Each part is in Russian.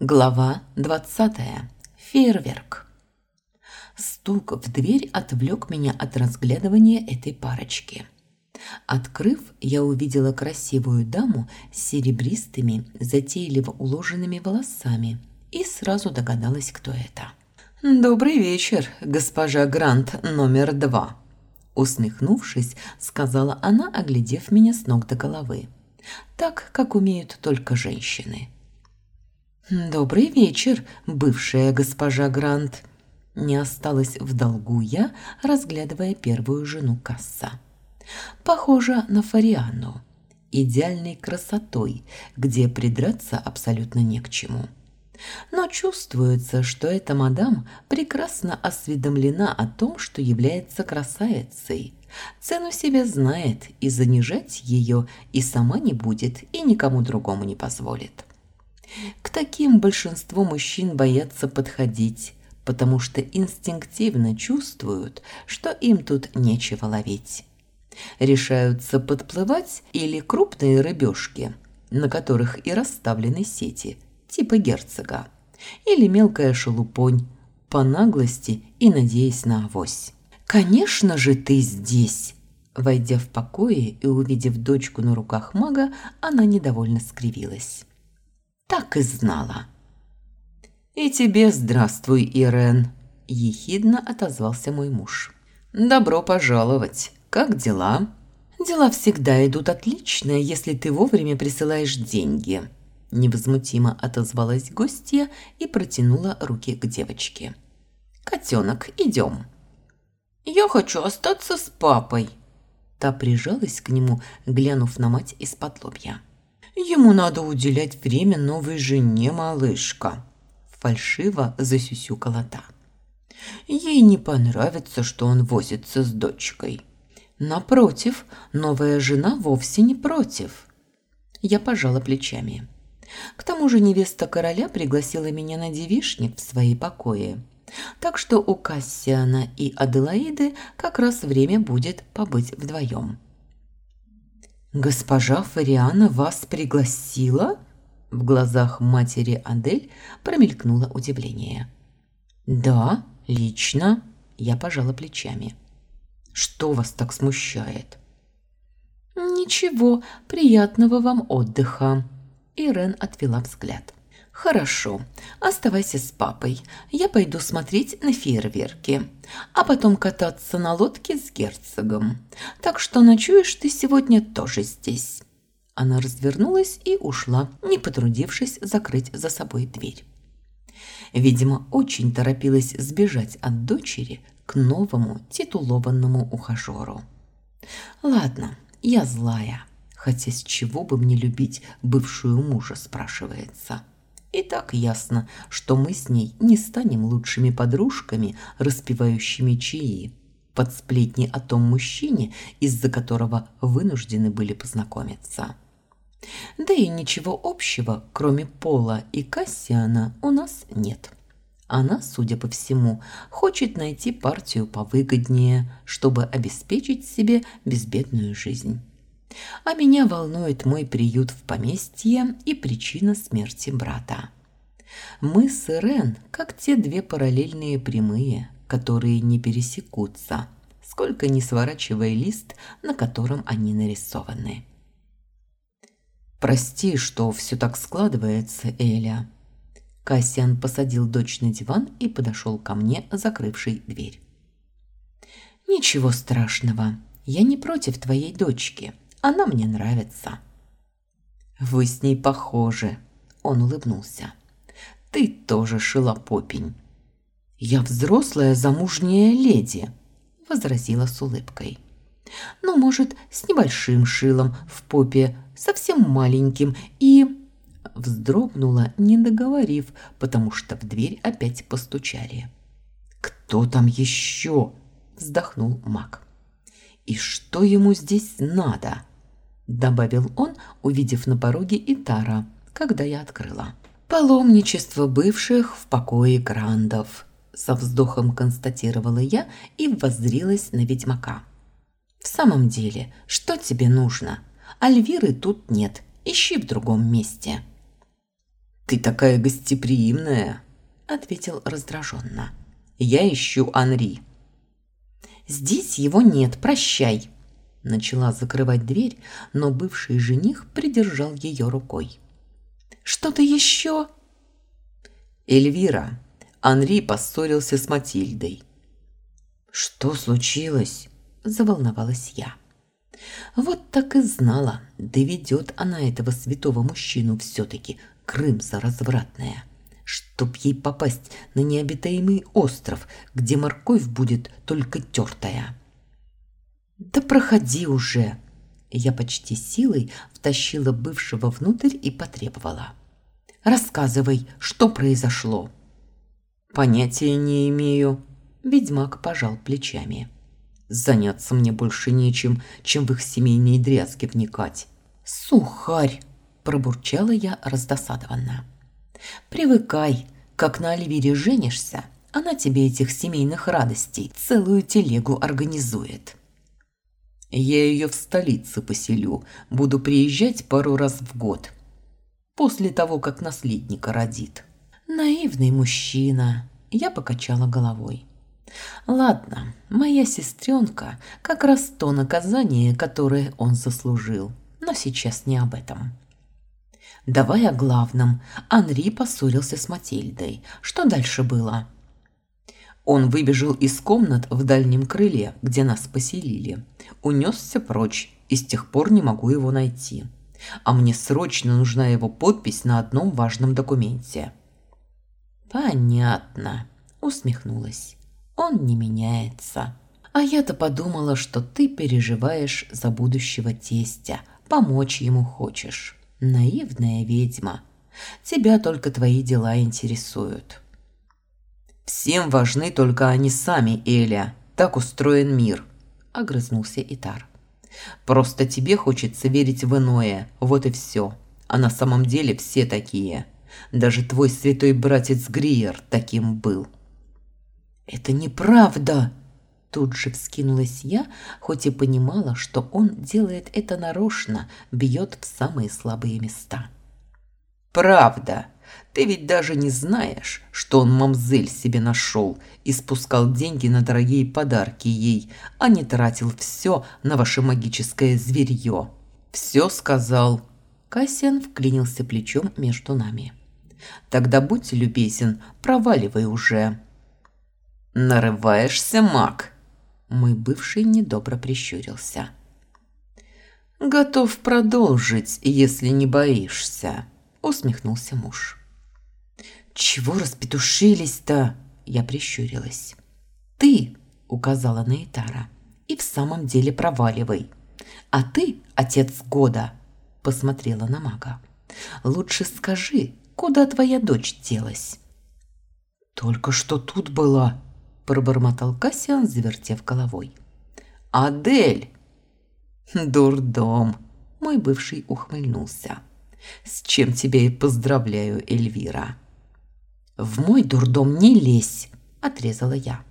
Глава 20. Фейерверк. Стук в дверь отвлек меня от разглядывания этой парочки. Открыв, я увидела красивую даму с серебристыми, затейливо уложенными волосами и сразу догадалась, кто это. «Добрый вечер, госпожа Грант номер два», усмехнувшись, сказала она, оглядев меня с ног до головы. Так, как умеют только женщины. «Добрый вечер, бывшая госпожа Грант!» Не осталась в долгу я, разглядывая первую жену Касса. Похожа на Фариану, идеальной красотой, где придраться абсолютно не к чему. Но чувствуется, что эта мадам прекрасно осведомлена о том, что является красавицей. Цену себе знает, и занижать ее и сама не будет, и никому другому не позволит. К таким большинство мужчин боятся подходить, потому что инстинктивно чувствуют, что им тут нечего ловить. Решаются подплывать или крупные рыбешки, на которых и расставлены сети, типа герцога, или мелкая шелупонь, по наглости и надеясь на авось. «Конечно же ты здесь!» Войдя в покое и увидев дочку на руках мага, она недовольно скривилась. Так и знала. «И тебе здравствуй, Ирен», – ехидно отозвался мой муж. «Добро пожаловать. Как дела?» «Дела всегда идут отлично, если ты вовремя присылаешь деньги», – невозмутимо отозвалась гостья и протянула руки к девочке. «Котенок, идем». «Я хочу остаться с папой», – та прижалась к нему, глянув на мать из-под лобья. Ему надо уделять время новой жене, малышка. Фальшиво засюсюкала та. Ей не понравится, что он возится с дочкой. Напротив, новая жена вовсе не против. Я пожала плечами. К тому же невеста короля пригласила меня на девишник в свои покои. Так что у Кассиана и Аделаиды как раз время будет побыть вдвоем. «Госпожа Фариана вас пригласила?» В глазах матери Адель промелькнуло удивление. «Да, лично», – я пожала плечами. «Что вас так смущает?» «Ничего, приятного вам отдыха», – Ирен отвела взгляд. «Хорошо, оставайся с папой. Я пойду смотреть на фейерверки, а потом кататься на лодке с герцогом. Так что ночуешь ты сегодня тоже здесь». Она развернулась и ушла, не потрудившись закрыть за собой дверь. Видимо, очень торопилась сбежать от дочери к новому титулованному ухажеру. «Ладно, я злая, хотя с чего бы мне любить бывшую мужа, спрашивается». И так ясно, что мы с ней не станем лучшими подружками, распевающими чаи, под сплетни о том мужчине, из-за которого вынуждены были познакомиться. Да и ничего общего, кроме Пола и Кассиана, у нас нет. Она, судя по всему, хочет найти партию повыгоднее, чтобы обеспечить себе безбедную жизнь. А меня волнует мой приют в поместье и причина смерти брата. Мы с Ирен как те две параллельные прямые, которые не пересекутся, сколько ни сворачивая лист, на котором они нарисованы. «Прости, что все так складывается, Эля». Кассиан посадил дочь на диван и подошел ко мне, закрывший дверь. «Ничего страшного, я не против твоей дочки. Она мне нравится». «Вы с ней похожи», – он улыбнулся. «Ты тоже шилопопень». «Я взрослая замужняя леди», – возразила с улыбкой. «Ну, может, с небольшим шилом в попе, совсем маленьким и...» Вздрогнула, не договорив, потому что в дверь опять постучали. «Кто там еще?» – вздохнул маг. «И что ему здесь надо?» Добавил он, увидев на пороге Итара, когда я открыла. Паломничество бывших в покое грандов, со вздохом констатировала я и воззрилась на ведьмака. В самом деле, что тебе нужно? Альвиры тут нет, ищи в другом месте. «Ты такая гостеприимная», – ответил раздраженно. «Я ищу Анри». «Здесь его нет, прощай», – начала закрывать дверь, но бывший жених придержал ее рукой. «Что-то еще?» «Эльвира, Анри поссорился с Матильдой». «Что случилось?» – заволновалась я. Вот так и знала, доведет она этого святого мужчину все-таки, Крымса развратная. Чтоб ей попасть на необитаемый остров, где морковь будет только тертая. «Да проходи уже!» Я почти силой втащила бывшего внутрь и потребовала. «Рассказывай, что произошло?» «Понятия не имею», – ведьмак пожал плечами. Заняться мне больше нечем, чем в их семейные дрязги вникать. «Сухарь!» – пробурчала я раздосадованно. «Привыкай, как на Альвире женишься, она тебе этих семейных радостей целую телегу организует». «Я ее в столице поселю, буду приезжать пару раз в год, после того, как наследника родит». «Наивный мужчина», – я покачала головой. Ладно, моя сестренка как раз то наказание, которое он заслужил. Но сейчас не об этом. Давай о главном. Анри поссорился с Матильдой. Что дальше было? Он выбежал из комнат в дальнем крыле, где нас поселили. Унесся прочь, и с тех пор не могу его найти. А мне срочно нужна его подпись на одном важном документе. Понятно, усмехнулась. Он не меняется. А я-то подумала, что ты переживаешь за будущего тестя, помочь ему хочешь. Наивная ведьма. Тебя только твои дела интересуют. Всем важны только они сами, Эля. Так устроен мир, огрызнулся Итар. Просто тебе хочется верить в иное, вот и все. А на самом деле все такие. Даже твой святой братец Гриер таким был. «Это неправда!» Тут же вскинулась я, хоть и понимала, что он делает это нарочно, бьет в самые слабые места. «Правда! Ты ведь даже не знаешь, что он мамзель себе нашел и спускал деньги на дорогие подарки ей, а не тратил все на ваше магическое зверье. Все сказал». Кассиан вклинился плечом между нами. «Тогда будь любезен, проваливай уже». «Нарываешься, маг?» Мой бывший недобро прищурился. «Готов продолжить, если не боишься», – усмехнулся муж. «Чего распетушились-то?» – я прищурилась. «Ты!» – указала на Итара. «И в самом деле проваливай. А ты, отец года!» – посмотрела на мага. «Лучше скажи, куда твоя дочь делась?» «Только что тут была», пробормотал Кассиан, завертев головой. «Адель!» «Дурдом!» – мой бывший ухмыльнулся. «С чем тебя и поздравляю, Эльвира!» «В мой дурдом не лезь!» – отрезала я.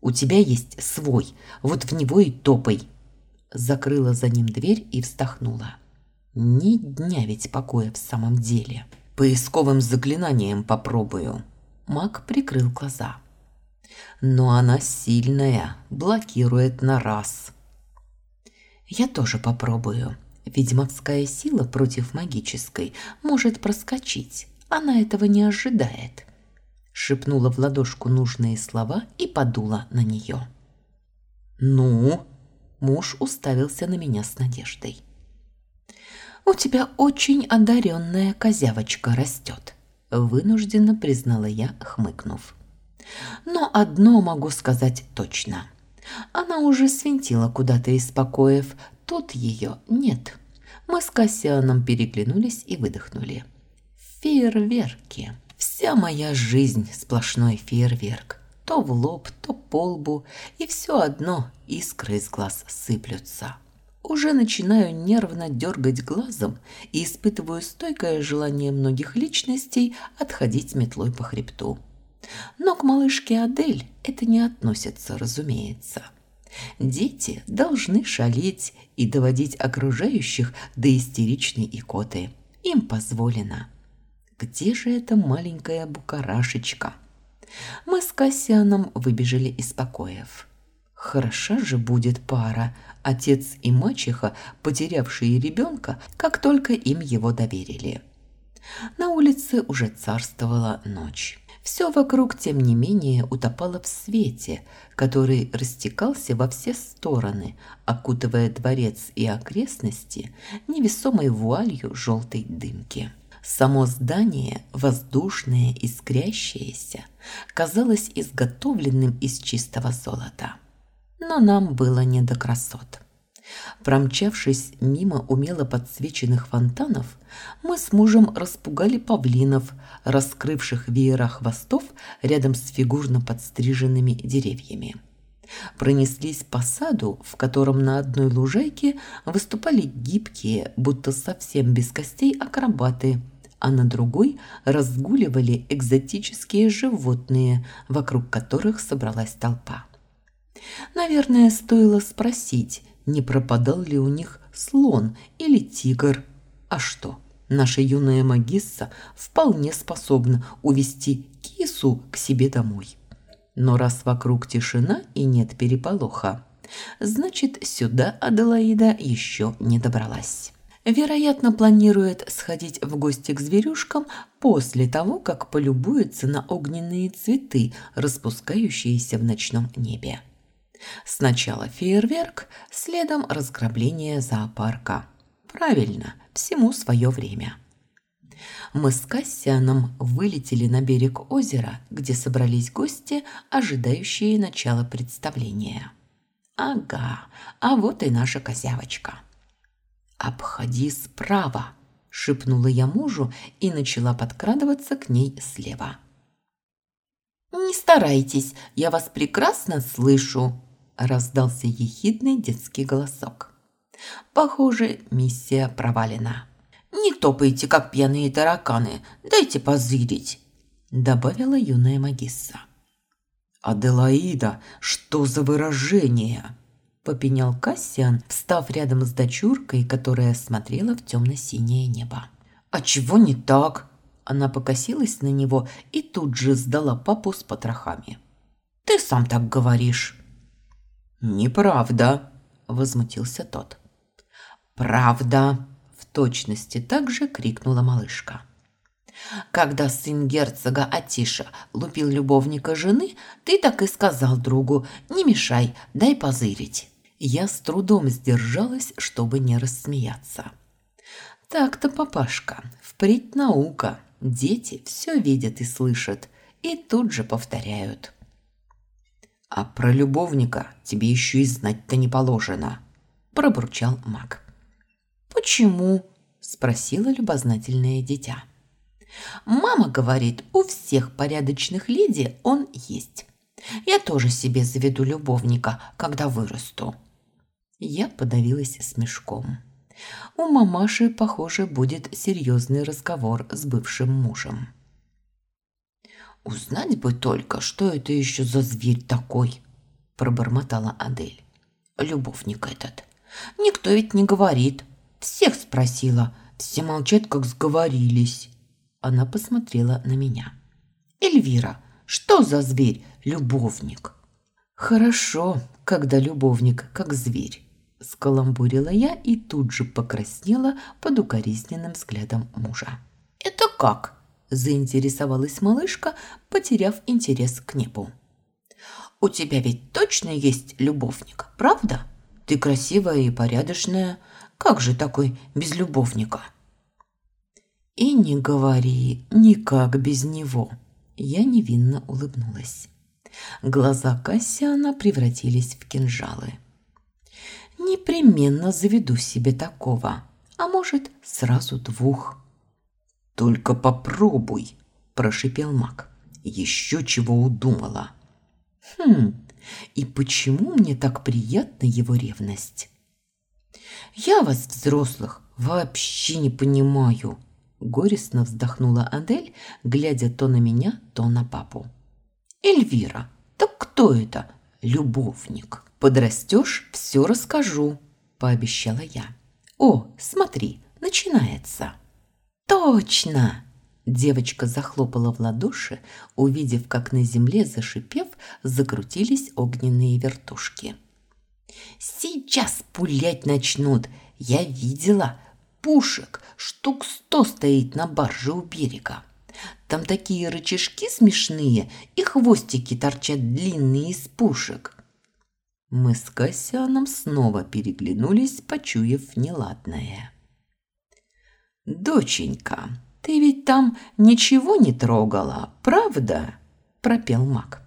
«У тебя есть свой, вот в него и топай!» Закрыла за ним дверь и вздохнула. «Ни дня ведь покоя в самом деле!» «Поисковым заклинанием попробую!» Маг прикрыл глаза но она сильная, блокирует на раз. Я тоже попробую. Ведьмовская сила против магической может проскочить. Она этого не ожидает. Шепнула в ладошку нужные слова и подула на нее. «Ну?» Муж уставился на меня с надеждой. «У тебя очень одаренная козявочка растет», – вынужденно признала я, хмыкнув. Но одно могу сказать точно. Она уже свинтила куда-то из покоев, тут ее нет. Мы с Кассианом переглянулись и выдохнули. Фейерверки. Вся моя жизнь сплошной фейерверк. То в лоб, то по лбу, и все одно искры из глаз сыплются. Уже начинаю нервно дергать глазом и испытываю стойкое желание многих личностей отходить метлой по хребту. Но к малышке Адель это не относится, разумеется. Дети должны шалить и доводить окружающих до истеричной икоты. Им позволено. Где же эта маленькая букарашечка? Мы с Кассианом выбежали из покоев. Хороша же будет пара, отец и мачеха, потерявшие ребенка, как только им его доверили. На улице уже царствовала ночь. Все вокруг, тем не менее, утопало в свете, который растекался во все стороны, окутывая дворец и окрестности невесомой вуалью желтой дымки. Само здание, воздушное, искрящееся, казалось изготовленным из чистого золота но нам было не до красот. Промчавшись мимо умело подсвеченных фонтанов, мы с мужем распугали павлинов, раскрывших веера хвостов рядом с фигурно подстриженными деревьями. Пронеслись по саду, в котором на одной лужайке выступали гибкие, будто совсем без костей акробаты, а на другой разгуливали экзотические животные, вокруг которых собралась толпа. Наверное, стоило спросить, не пропадал ли у них слон или тигр. А что, наша юная магисса вполне способна увести кису к себе домой. Но раз вокруг тишина и нет переполоха, значит, сюда Аделаида еще не добралась. Вероятно, планирует сходить в гости к зверюшкам после того, как полюбуется на огненные цветы, распускающиеся в ночном небе. Сначала фейерверк, следом разграбление зоопарка. Правильно, всему свое время. Мы с Кассианом вылетели на берег озера, где собрались гости, ожидающие начала представления. Ага, а вот и наша козявочка. «Обходи справа», – шепнула я мужу и начала подкрадываться к ней слева. «Не старайтесь, я вас прекрасно слышу», раздался ехидный детский голосок. Похоже, миссия провалена. Не топайте, как пьяные тараканы, дайте позырить, добавила юная магисса. Аделаида, что за выражение? Попенял Кассиан, встав рядом с дочуркой, которая смотрела в темно-синее небо. А чего не так? Она покосилась на него и тут же сдала папу с потрохами. Ты сам так говоришь. «Неправда», – возмутился тот. «Правда», – в точности так же крикнула малышка. «Когда сын герцога Атиша лупил любовника жены, ты так и сказал другу, не мешай, дай позырить». Я с трудом сдержалась, чтобы не рассмеяться. «Так-то, папашка, впредь наука. Дети все видят и слышат, и тут же повторяют». «А про любовника тебе еще и знать-то не положено», – пробурчал маг. «Почему?» – спросила любознательное дитя. «Мама говорит, у всех порядочных леди он есть. Я тоже себе заведу любовника, когда вырасту». Я подавилась смешком. У мамаши, похоже, будет серьезный разговор с бывшим мужем. «Узнать бы только, что это еще за зверь такой!» – пробормотала Адель. «Любовник этот. Никто ведь не говорит. Всех спросила. Все молчат, как сговорились». Она посмотрела на меня. «Эльвира, что за зверь? Любовник?» «Хорошо, когда любовник, как зверь», – скаламбурила я и тут же покраснела под укоризненным взглядом мужа. «Это как?» заинтересовалась малышка, потеряв интерес к небу. «У тебя ведь точно есть любовник, правда? Ты красивая и порядочная. Как же такой без любовника?» «И не говори, никак без него!» Я невинно улыбнулась. Глаза Кассиана превратились в кинжалы. «Непременно заведу себе такого, а может, сразу двух». «Только попробуй!» – прошипел маг. «Еще чего удумала!» «Хм, и почему мне так приятна его ревность?» «Я вас, взрослых, вообще не понимаю!» Горестно вздохнула Адель, глядя то на меня, то на папу. «Эльвира, так кто это? Любовник. Подрастешь, все расскажу», – пообещала я. «О, смотри, начинается». «Точно!» Девочка захлопала в ладоши, увидев, как на земле, зашипев, закрутились огненные вертушки. «Сейчас пулять начнут! Я видела! Пушек штук сто стоит на барже у берега. Там такие рычажки смешные, и хвостики торчат длинные из пушек». Мы с Кассианом снова переглянулись, почуяв неладное. «Доченька, ты ведь там ничего не трогала, правда?» – пропел маг.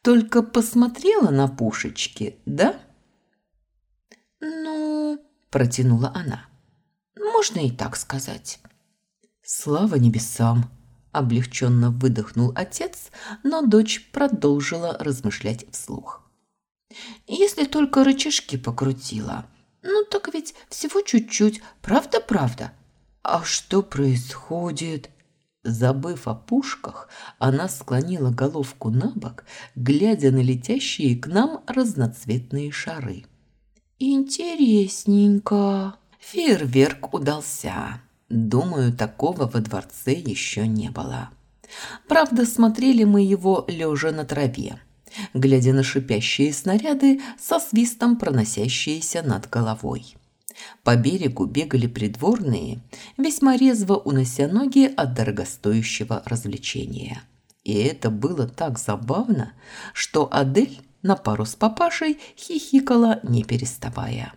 «Только посмотрела на пушечки, да?» «Ну...» – протянула она. «Можно и так сказать». «Слава небесам!» – облегченно выдохнул отец, но дочь продолжила размышлять вслух. Если только рычажки покрутила. Ну так ведь всего чуть-чуть, правда-правда. А что происходит? Забыв о пушках, она склонила головку на бок, глядя на летящие к нам разноцветные шары. «Интересненько!» Фейерверк удался. Думаю, такого во дворце еще не было. Правда, смотрели мы его лежа на траве глядя на шипящие снаряды со свистом проносящиеся над головой. По берегу бегали придворные, весьма резво унося ноги от дорогостоящего развлечения. И это было так забавно, что Адель на пару с папашей хихикала, не переставая.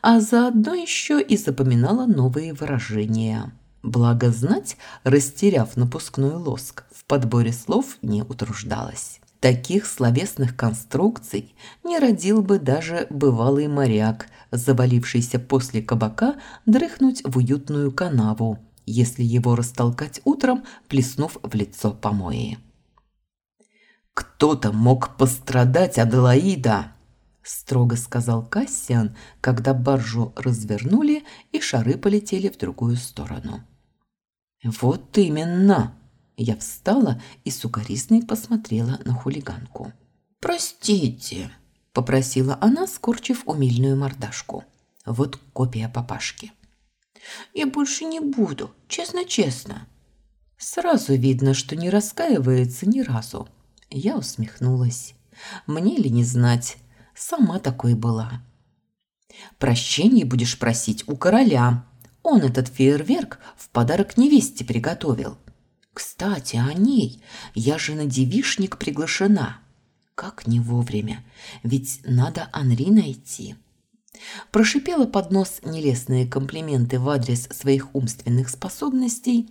А заодно еще и запоминала новые выражения. Благо знать, растеряв напускной лоск, в подборе слов не утруждалась. Таких словесных конструкций не родил бы даже бывалый моряк, завалившийся после кабака дрыхнуть в уютную канаву, если его растолкать утром, плеснув в лицо помои. «Кто-то мог пострадать, Аделаида!» – строго сказал Кассиан, когда баржу развернули и шары полетели в другую сторону. «Вот именно!» Я встала и сукоризной посмотрела на хулиганку. «Простите», – попросила она, скорчив умильную мордашку. Вот копия папашки. «Я больше не буду, честно-честно». Сразу видно, что не раскаивается ни разу. Я усмехнулась. Мне ли не знать, сама такой была. «Прощение будешь просить у короля. Он этот фейерверк в подарок невесте приготовил. Кстати, о ней. Я же на девишник приглашена. Как не вовремя, ведь надо Анри найти. Прошипела под нос нелестные комплименты в адрес своих умственных способностей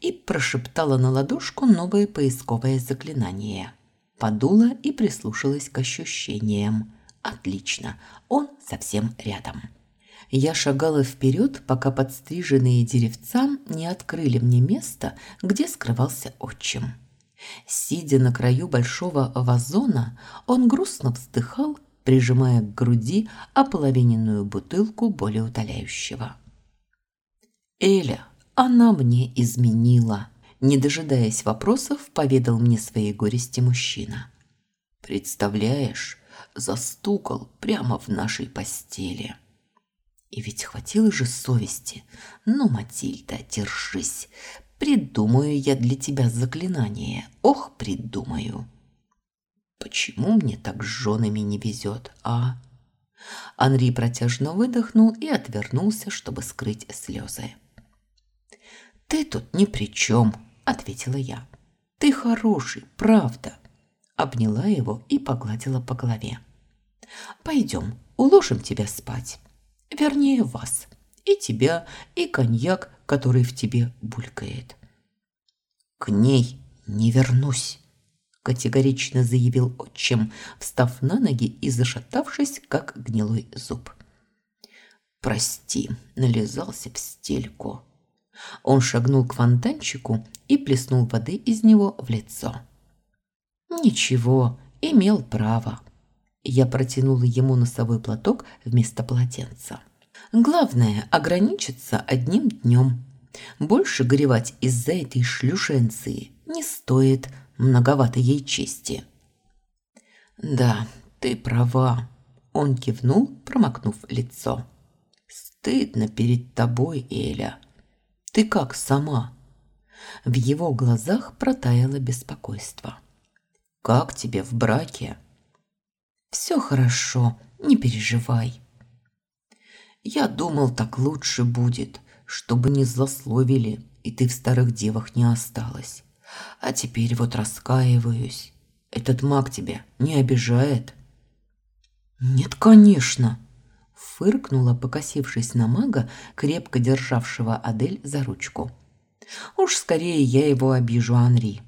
и прошептала на ладошку новое поисковое заклинание. Подула и прислушалась к ощущениям. Отлично, он совсем рядом. Я шагала вперед, пока подстриженные деревца не открыли мне место, где скрывался отчим. Сидя на краю большого вазона, он грустно вздыхал, прижимая к груди ополовиненную бутылку болеутоляющего. «Эля, она мне изменила», – не дожидаясь вопросов, поведал мне свои горести мужчина. «Представляешь, застукал прямо в нашей постели». И ведь хватило же совести. Ну, Матильда, держись. Придумаю я для тебя заклинание. Ох, придумаю. Почему мне так с женами не везет, а? Анри протяжно выдохнул и отвернулся, чтобы скрыть слезы. «Ты тут ни при чем», — ответила я. «Ты хороший, правда». Обняла его и погладила по голове. «Пойдем, уложим тебя спать». Вернее, вас. И тебя, и коньяк, который в тебе булькает. К ней не вернусь, категорично заявил отчим, встав на ноги и зашатавшись, как гнилой зуб. Прости, нализался в стельку. Он шагнул к фонтанчику и плеснул воды из него в лицо. Ничего, имел право. Я протянула ему носовой платок вместо полотенца. Главное – ограничиться одним днем. Больше горевать из-за этой шлюшенции не стоит, многовато ей чести. «Да, ты права», – он кивнул, промокнув лицо. «Стыдно перед тобой, Эля. Ты как сама?» В его глазах протаяло беспокойство. «Как тебе в браке?» «Все хорошо, не переживай». «Я думал, так лучше будет, чтобы не злословили, и ты в старых девах не осталась. А теперь вот раскаиваюсь. Этот маг тебя не обижает?» «Нет, конечно!» Фыркнула, покосившись на мага, крепко державшего Адель за ручку. «Уж скорее я его обижу, Анри».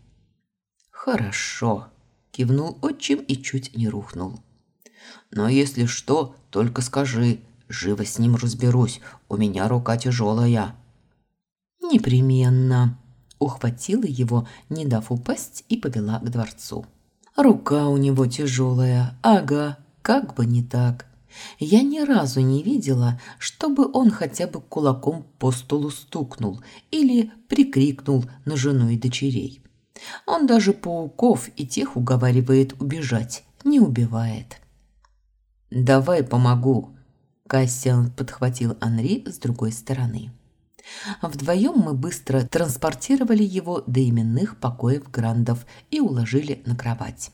«Хорошо», – кивнул отчим и чуть не рухнул. «Но если что, только скажи, живо с ним разберусь, у меня рука тяжелая». «Непременно», – ухватила его, не дав упасть, и повела к дворцу. «Рука у него тяжелая, ага, как бы не так. Я ни разу не видела, чтобы он хотя бы кулаком по столу стукнул или прикрикнул на жену и дочерей. Он даже пауков и тех уговаривает убежать, не убивает. «Давай помогу», – Кассиан подхватил Анри с другой стороны. Вдвоем мы быстро транспортировали его до именных покоев Грандов и уложили на кровать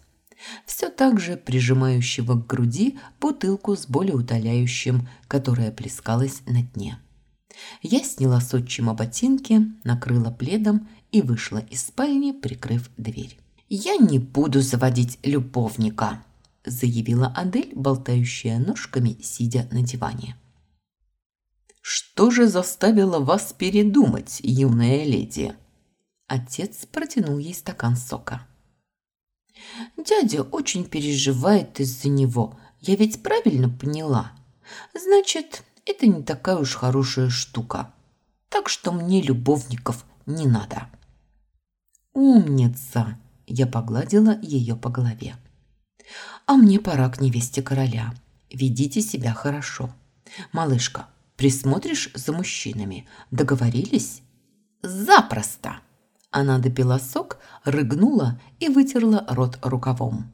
все так же прижимающего к груди бутылку с болеутоляющим, которая плескалась на дне. Я сняла с отчима ботинки, накрыла пледом и вышла из спальни, прикрыв дверь. «Я не буду заводить любовника», – заявила Адель, болтающая ножками, сидя на диване. «Что же заставило вас передумать, юная леди?» Отец протянул ей стакан сока. Дядя очень переживает из-за него. Я ведь правильно поняла? Значит, это не такая уж хорошая штука. Так что мне любовников не надо. Умница! Я погладила ее по голове. А мне пора к невесте короля. Ведите себя хорошо. Малышка, присмотришь за мужчинами? Договорились? Запросто! Она допила сок, рыгнула и вытерла рот рукавом.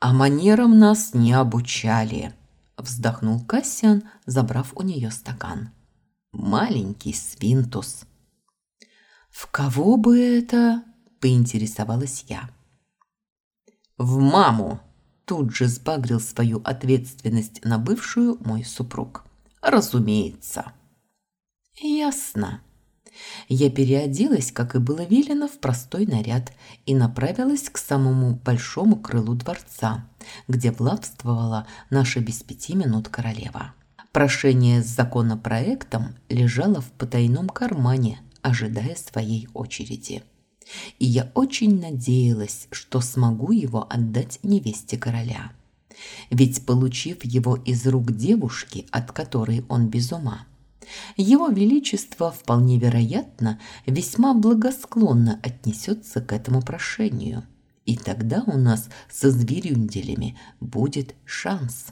«А манерам нас не обучали», – вздохнул Кассиан, забрав у нее стакан. «Маленький свинтус». «В кого бы это?» – поинтересовалась я. «В маму!» – тут же сбагрил свою ответственность на бывшую мой супруг. «Разумеется». «Ясно». Я переоделась, как и было велено, в простой наряд и направилась к самому большому крылу дворца, где властвовала наша без пяти минут королева. Прошение с законопроектом лежало в потайном кармане, ожидая своей очереди. И я очень надеялась, что смогу его отдать невесте короля. Ведь, получив его из рук девушки, от которой он без ума, его Величество, вполне вероятно, весьма благосклонно отнесется к этому прошению. И тогда у нас со зверюнделями будет шанс.